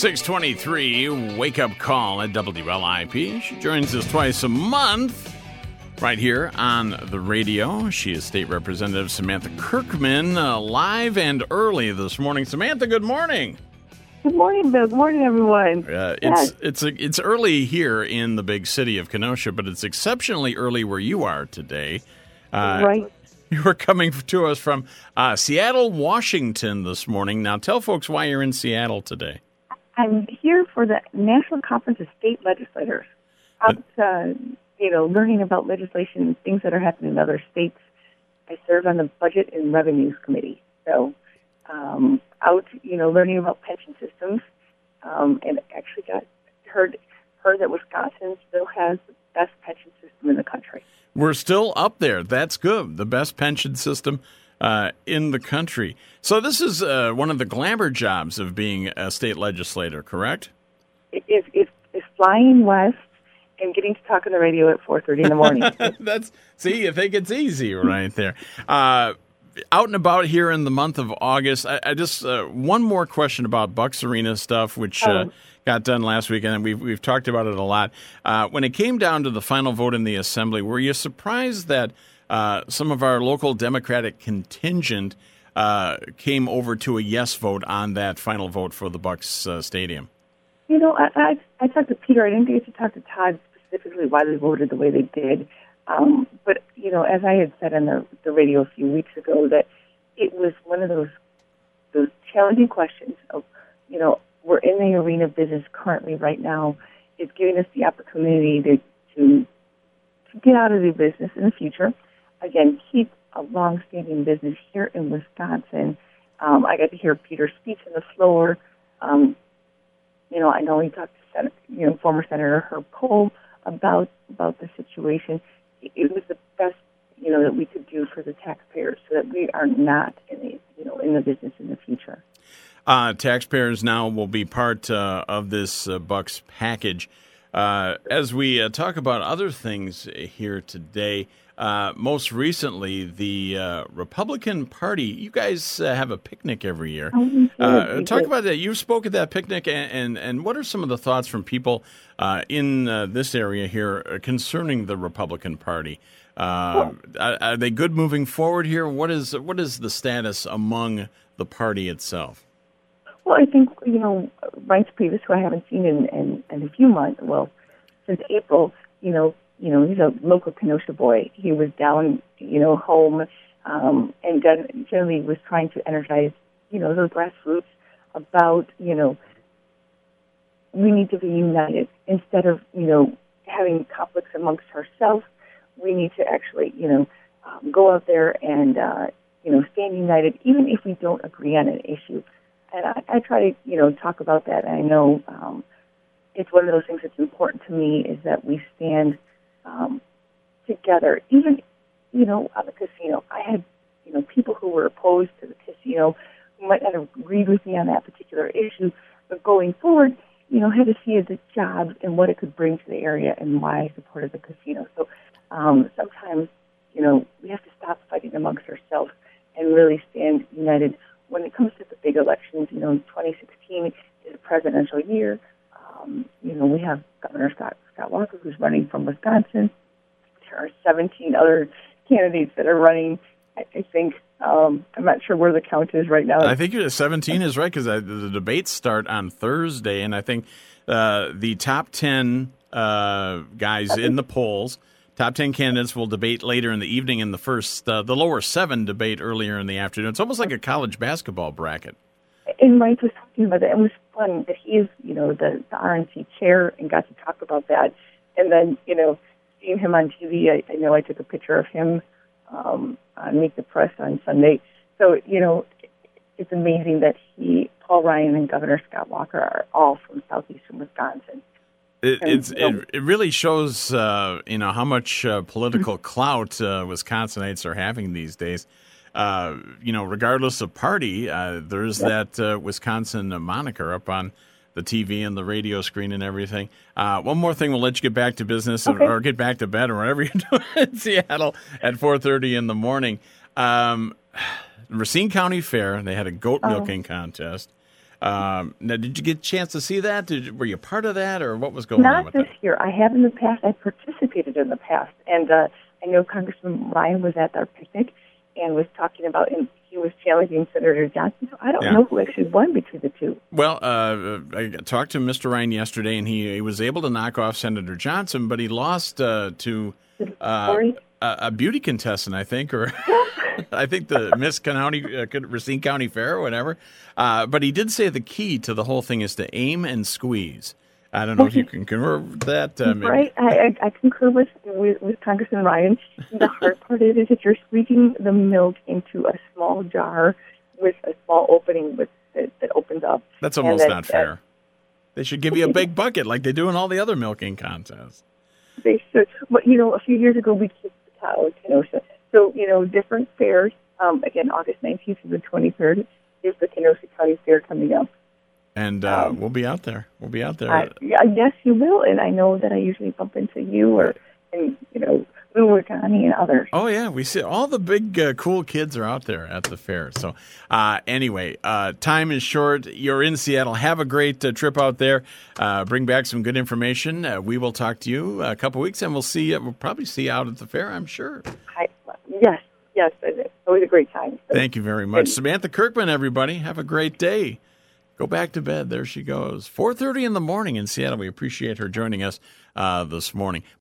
623 wake up call at WLIP. She joins us twice a month right here on the radio. She is State Representative Samantha Kerkman, uh, live and early this morning. Samantha, good morning. Good morning, Bill. Good morning, everyone. Uh, it's it's a, it's early here in the big city of Kenosha, but it's exceptionally early where you are today. Uh, right. You are coming to us from uh, Seattle, Washington this morning. Now, tell folks why you're in Seattle today. I'm here for the National Conference of State Legislators. Out, uh, you know, learning about legislation and things that are happening in other states. I serve on the Budget and Revenues Committee, so um, out, you know, learning about pension systems, um, and actually got heard heard that Wisconsin still has the best pension system in the country. We're still up there. That's good. The best pension system uh, in the country. So this is uh, one of the glamour jobs of being a state legislator, correct? If, if, if flying west and getting to talk on the radio at 4.30 in the morning. That's See, you think it's easy right there. Uh, out and about here in the month of August, I, I just uh, one more question about Bucks Arena stuff, which uh, oh. got done last week, and we've we've talked about it a lot. Uh, when it came down to the final vote in the assembly, were you surprised that uh, some of our local Democratic contingent uh, came over to a yes vote on that final vote for the Bucks uh, Stadium? You know, I, I, I talked to Peter. I didn't get to talk to Todd specifically why they voted the way they did. Um, but you know, as I had said on the, the radio a few weeks ago, that it was one of those those challenging questions of, you know, we're in the arena business currently right now. It's giving us the opportunity to to, to get out of the business in the future again, keep a long-standing business here in Wisconsin. Um, I got to hear Peter's speech on the floor. Um, you know, I know he talked to Sen- you know former Senator Herb Kohl about about the situation. It was the best you know that we could do for the taxpayers, so that we are not in the you know in the business in the future. Uh, taxpayers now will be part uh, of this uh, Bucks package. Uh, as we uh, talk about other things here today, uh, most recently, the uh, Republican Party. You guys uh, have a picnic every year. Oh, uh, talk about that. You spoke at that picnic, and, and, and what are some of the thoughts from people uh, in this area here concerning the Republican Party? Are, are, they good moving forward here? What is what is the status among the party itself? Well, I think you know Reince Priebus, who I haven't seen in, in, in a few months, well, since April. You know, you know, he's a local Kenosha boy. He was down, you know, home, um, and generally was trying to energize, you know, those grassroots about, you know, we need to be united instead of, you know, having conflicts amongst ourselves. We need to actually, you know, um, go out there and, uh, you know, stand united, even if we don't agree on an issue. And I, I try to, you know, talk about that. And I know um, it's one of those things that's important to me is that we stand um, together. Even, you know, at the casino, I had, you know, people who were opposed to the casino who might not have agreed with me on that particular issue, but going forward, you know, had to see the job and what it could bring to the area and why I supported the casino. So um, sometimes, you know, we have to stop fighting amongst ourselves and really stand united. When it comes to the big elections, you know, 2016 is a presidential year. Um, you know, we have Governor Scott Walker, who's running from Wisconsin. There are 17 other candidates that are running. I, I think um, I'm not sure where the count is right now. I think 17 is right because the debates start on Thursday, and I think uh, the top 10 uh, guys in the polls. Top 10 candidates will debate later in the evening, and the first, uh, the lower seven debate earlier in the afternoon. It's almost like a college basketball bracket and Mike was talking about that. It was fun that he's, you know, the, the RNC chair and got to talk about that. And then, you know, seeing him on TV, I, I know I took a picture of him um, on Meet the Press on Sunday. So, you know, it's amazing that he, Paul Ryan, and Governor Scott Walker are all from southeastern Wisconsin. It, it's, it, it really shows, uh, you know, how much uh, political clout uh, Wisconsinites are having these days uh, you know, regardless of party, uh, there's that uh, Wisconsin moniker up on the TV and the radio screen and everything. Uh, one more thing, we'll let you get back to business okay. or, or, get back to bed or whatever you're doing in Seattle at 4:30 in the morning. Um, Racine County Fair, they had a goat oh. milking contest. Um, now, did you get a chance to see that? Did, were you part of that, or what was going Not on with this that? year. I have in the past. I participated in the past, and uh, I know Congressman Ryan was at our picnic and was talking about, and he was challenging Senator Johnson. So I don't Yeah. know who actually won between the two. Well, uh, I talked to Mr. Ryan yesterday, and he, he was able to knock off Senator Johnson, but he lost uh, to uh, a, a beauty contestant, I think, or I think the Miss County, uh, Racine County Fair or whatever. Uh, but he did say the key to the whole thing is to aim and squeeze. I don't know if you can with that. Uh. Right, I, I, I concur with, with with Congressman Ryan. The hard part is, is if you're squeezing the milk into a small jar with a small opening with that, that opens up. That's almost not fair. They should give you a big bucket like they do in all the other milking contests. They should. But you know, a few years ago we kicked the cow in Kenosha. So you know, different fairs. Um, again, August 19th to the 23rd is the Kenosha County Fair coming up. And uh, Um, we'll be out there. We'll be out there. I, I guess you will, and I know that I usually bump into you or and you know Lou Wagani and others. Oh yeah, we see all the big uh, cool kids are out there at the fair. So uh, anyway, uh, time is short. You're in Seattle. Have a great uh, trip out there. Uh, bring back some good information. Uh, we will talk to you a couple weeks, and we'll see. You, we'll probably see you out at the fair. I'm sure. I, yes, yes, it's always a great time. So, Thank you very much, Samantha Kerkman. Everybody, have a great day. Go back to bed. There she goes. 4:30 in the morning in Seattle. We appreciate her joining us uh, this morning.